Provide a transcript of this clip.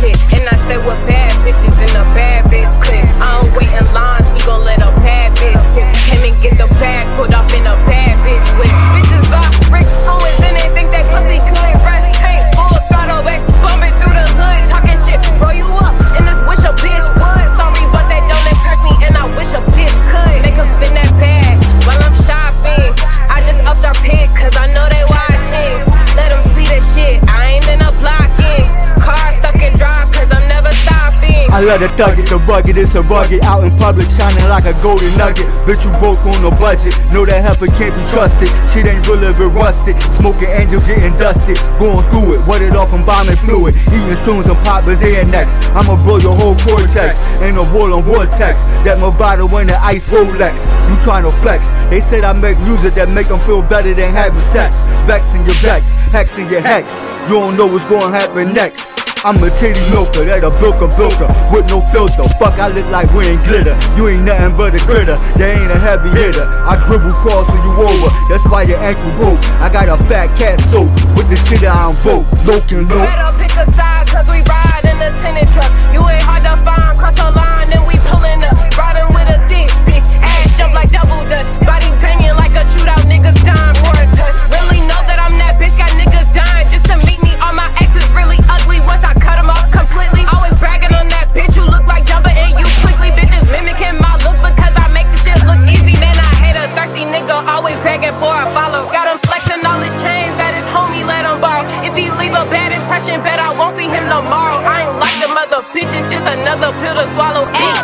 shit. I love the thug it, the rugged, it's a rugged. Out in public, shining like a golden nugget. Bitch, you broke on a budget. Know that helper can't be trusted. Shit ain't real if it rusted. Smoking angel getting dusted. Going through it, wet it off from bombing fluid. Eating soon some poppers ear next. I'ma blow your whole cortex. Ain't a wall on vortex. That my bottle in the ice Rolex. You tryna flex. They said I make music that make them feel better than having sex. Vexing your vex, hexing your hex. You don't know what's gonna happen next. I'm a titty milker, that a booker booker with no filter. Fuck, I look like we ain't glitter. You ain't nothing but a critter. There ain't a heavy hitter. I dribble cross crossing you over. That's why your ankle broke. I got a fat cat soap with the shit I don't vote. Loke and loke. Better pick a side, cause we ride in a tenant truck. You ain't hard to find, cross bet I won't see him tomorrow. I ain't like them other bitches, just another pill to swallow. Bitch.